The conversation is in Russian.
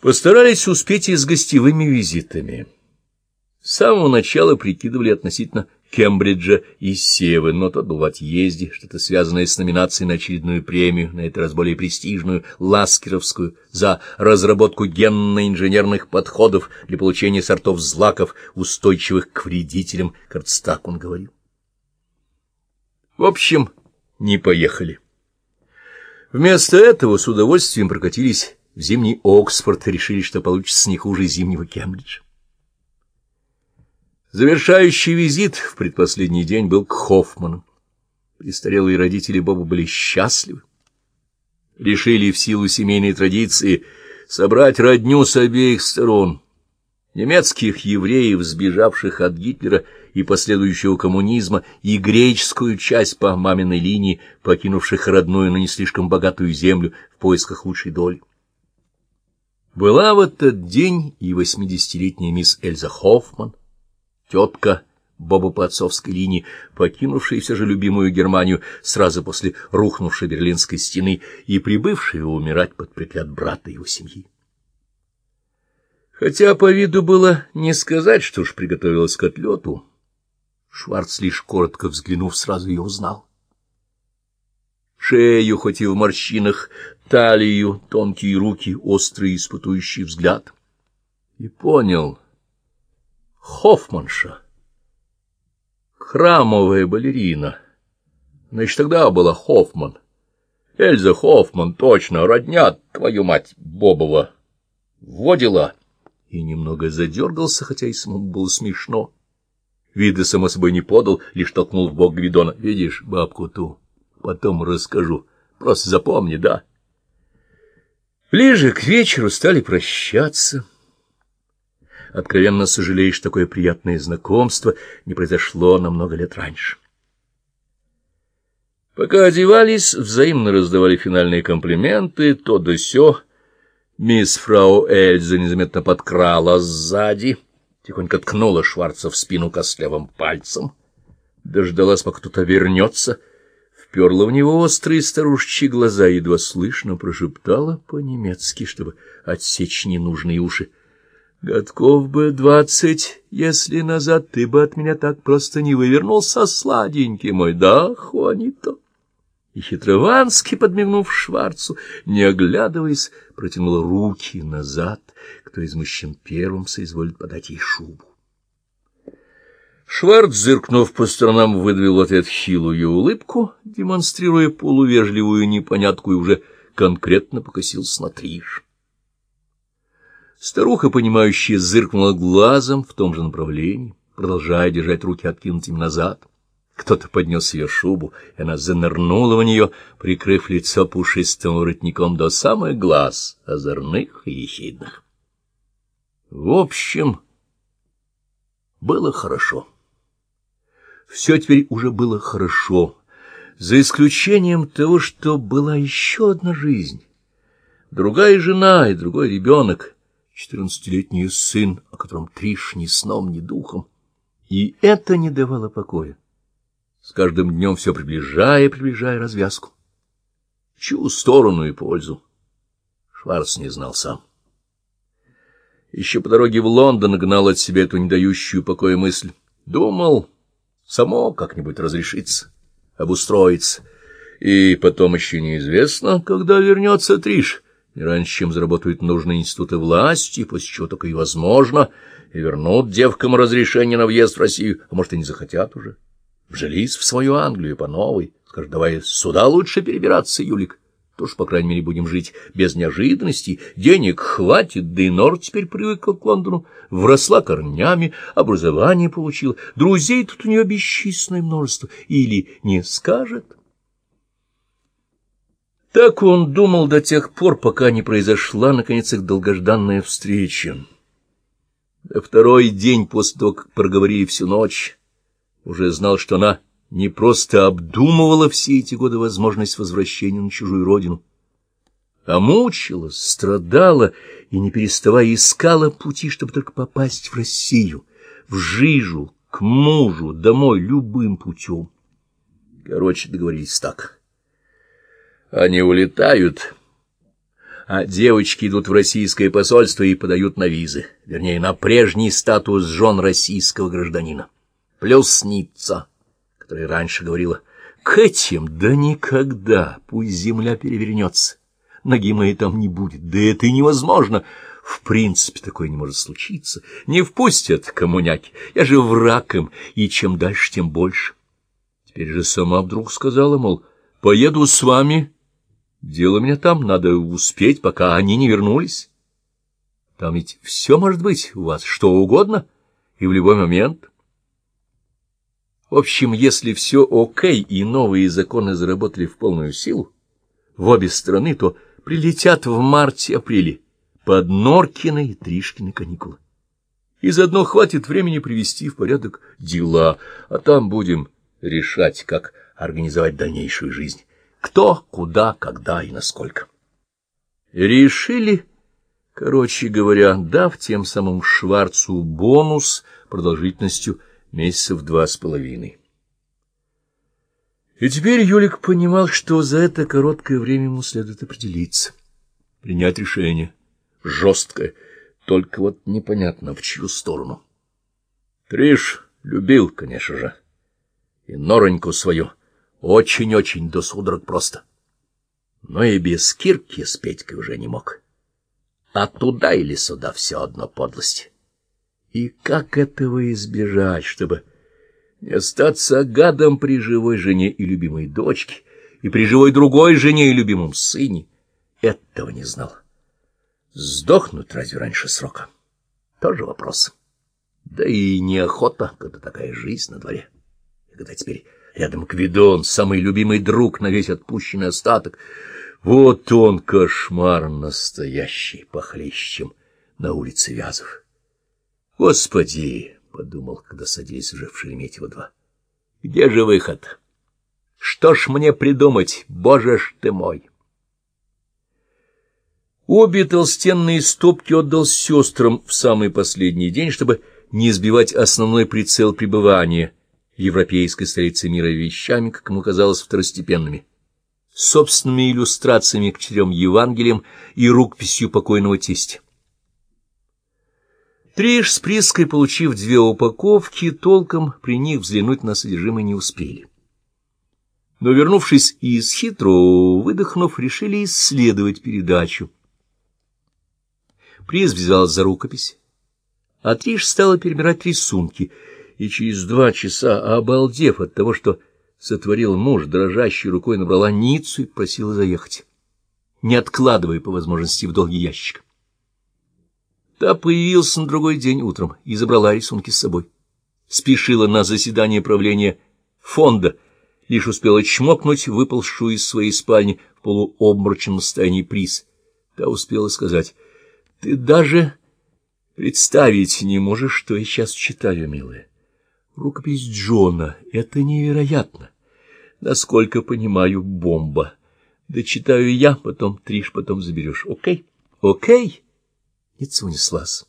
Постарались успеть и с гостевыми визитами. С самого начала прикидывали относительно Кембриджа и Севы, но тот был в отъезде, что-то связанное с номинацией на очередную премию, на этот раз более престижную, Ласкеровскую, за разработку генно-инженерных подходов для получения сортов злаков, устойчивых к вредителям, кажется, он говорил. В общем, не поехали. Вместо этого с удовольствием прокатились в зимний Оксфорд и решили, что получится не хуже зимнего Кембриджа. Завершающий визит в предпоследний день был к Хоффману. Престарелые родители Боба были счастливы. Решили в силу семейной традиции собрать родню с обеих сторон. Немецких евреев, сбежавших от Гитлера и последующего коммунизма, и греческую часть по маминой линии, покинувших родную, но не слишком богатую землю в поисках лучшей доли. Была в этот день и восьмидесятилетняя мисс Эльза Хоффман, тетка Боба по отцовской линии, покинувшая все же любимую Германию сразу после рухнувшей Берлинской стены и прибывшая умирать под приклад брата его семьи. Хотя по виду было не сказать, что уж приготовилась к отлету, Шварц, лишь коротко взглянув, сразу ее узнал. Шею, хоть и в морщинах, талию, тонкие руки, острый испытующий взгляд. И понял — Хоффманша. Храмовая балерина. Значит, тогда была Хоффман. Эльза Хоффман, точно, родня, твою мать, Бобова. Водила. И немного задергался, хотя и самому было смешно. Вида, само собой, не подал, лишь толкнул в бок Гвидона. Видишь, бабку ту, потом расскажу. Просто запомни, да? Ближе к вечеру стали прощаться откровенно сожалеешь, что такое приятное знакомство не произошло на много лет раньше. Пока одевались, взаимно раздавали финальные комплименты, то да сё. Мисс фрау Эльза незаметно подкрала сзади, тихонько ткнула Шварца в спину костлявым пальцем, дождалась, пока кто-то вернется, вперла в него острые старушечьи глаза, едва слышно прошептала по-немецки, чтобы отсечь ненужные уши. Годков бы двадцать, если назад ты бы от меня так просто не вывернулся, сладенький мой, да, Хуанито? И хитровански, подмигнув Шварцу, не оглядываясь, протянул руки назад, кто из мужчин первым соизволит подать ей шубу. Шварц, зыркнув по сторонам, выдавил в ответ хилую улыбку, демонстрируя полувежливую непонятку, и уже конкретно покосился на Триш. Старуха, понимающая, зыркнула глазом в том же направлении, продолжая держать руки откинутыми назад. Кто-то поднес ее шубу, и она занырнула в нее, прикрыв лицо пушистым воротником до самых глаз, озорных и ехидных. В общем, было хорошо. Все теперь уже было хорошо, за исключением того, что была еще одна жизнь, другая жена и другой ребенок — четырнадцатилетний сын, о котором Триш ни сном, ни духом. И это не давало покоя, с каждым днем все приближая, приближая развязку. Чью сторону и пользу Шварц не знал сам. Еще по дороге в Лондон гнал от себя эту не дающую покоя мысль. Думал, само как-нибудь разрешиться, обустроиться. И потом еще неизвестно, когда вернется Триш — не раньше, чем заработают нужные институты власти, после чего только и возможно, и вернут девкам разрешение на въезд в Россию, а может, и не захотят уже. Вжились в свою Англию по новой. Скажут, давай сюда лучше перебираться, Юлик. То ж, по крайней мере, будем жить без неожиданностей. Денег хватит, да и Нор теперь привыкла к Лондону. Вросла корнями, образование получила. Друзей тут у нее бесчисленное множество. Или не скажет... Так он думал до тех пор, пока не произошла, наконец, их долгожданная встреча. второй день после того, как проговорили всю ночь, уже знал, что она не просто обдумывала все эти годы возможность возвращения на чужую родину, а мучилась, страдала и, не переставая, искала пути, чтобы только попасть в Россию, в Жижу, к мужу, домой, любым путем. Короче, договорились так — они улетают, а девочки идут в российское посольство и подают на визы, вернее, на прежний статус жен российского гражданина. Плюс Ницца, которая раньше говорила, «К этим да никогда, пусть земля перевернется, ноги моей там не будет, да это и невозможно». В принципе, такое не может случиться. Не впустят коммуняки. Я же враг им, и чем дальше, тем больше. Теперь же сама вдруг сказала, мол, поеду с вами. Дело меня там, надо успеть, пока они не вернулись. Там ведь все может быть у вас, что угодно, и в любой момент. В общем, если все окей, и новые законы заработали в полную силу, в обе страны, то прилетят в марте-апреле под Норкины и Тришкины каникулы. И заодно хватит времени привести в порядок дела, а там будем решать, как организовать дальнейшую жизнь. Кто, куда, когда и насколько. Решили, короче говоря, дав тем самым Шварцу бонус продолжительностью месяцев два с половиной. И теперь Юлик понимал, что за это короткое время ему следует определиться, принять решение — жесткое, только вот непонятно, в чью сторону. Триш любил, конечно же, и Нороньку свою, очень-очень до судорог просто. Но и без Кирки с Петькой уже не мог. А туда или сюда все одно подлость. И как этого избежать, чтобы не остаться гадом при живой жене и любимой дочке, и при живой другой жене и любимом сыне, этого не знал. Сдохнуть разве раньше срока? Тоже вопрос. Да и неохота, когда такая жизнь на дворе. И когда теперь рядом Квидон, самый любимый друг на весь отпущенный остаток. Вот он, кошмар настоящий, похлеще, чем на улице Вязов. Господи, — подумал, когда садились уже в Шереметьево-2, — где же выход? Что ж мне придумать, боже ж ты мой! Обе толстенные стопки отдал сестрам в самый последний день, чтобы не сбивать основной прицел пребывания в европейской столице мира вещами, как ему казалось, второстепенными, собственными иллюстрациями к четырем Евангелиям и рукописью покойного тестя. Триш с Приской, получив две упаковки, толком при них взглянуть на содержимое не успели. Но, вернувшись из хитро, выдохнув, решили исследовать передачу Приз взялась за рукопись, а Триш стала перебирать рисунки, и через два часа, обалдев от того, что сотворил муж, дрожащей рукой набрала Ниццу и просила заехать, не откладывая по возможности в долгий ящик. Та появилась на другой день утром и забрала рисунки с собой. Спешила на заседание правления фонда, лишь успела чмокнуть выползшую из своей спальни в полуобморочном состоянии приз. Та успела сказать — ты даже представить не можешь, что я сейчас читаю, милая. Рукопись Джона — это невероятно. Насколько понимаю, бомба. Дочитаю я, потом Триш, потом заберешь. Окей? Окей? Ницца унеслась.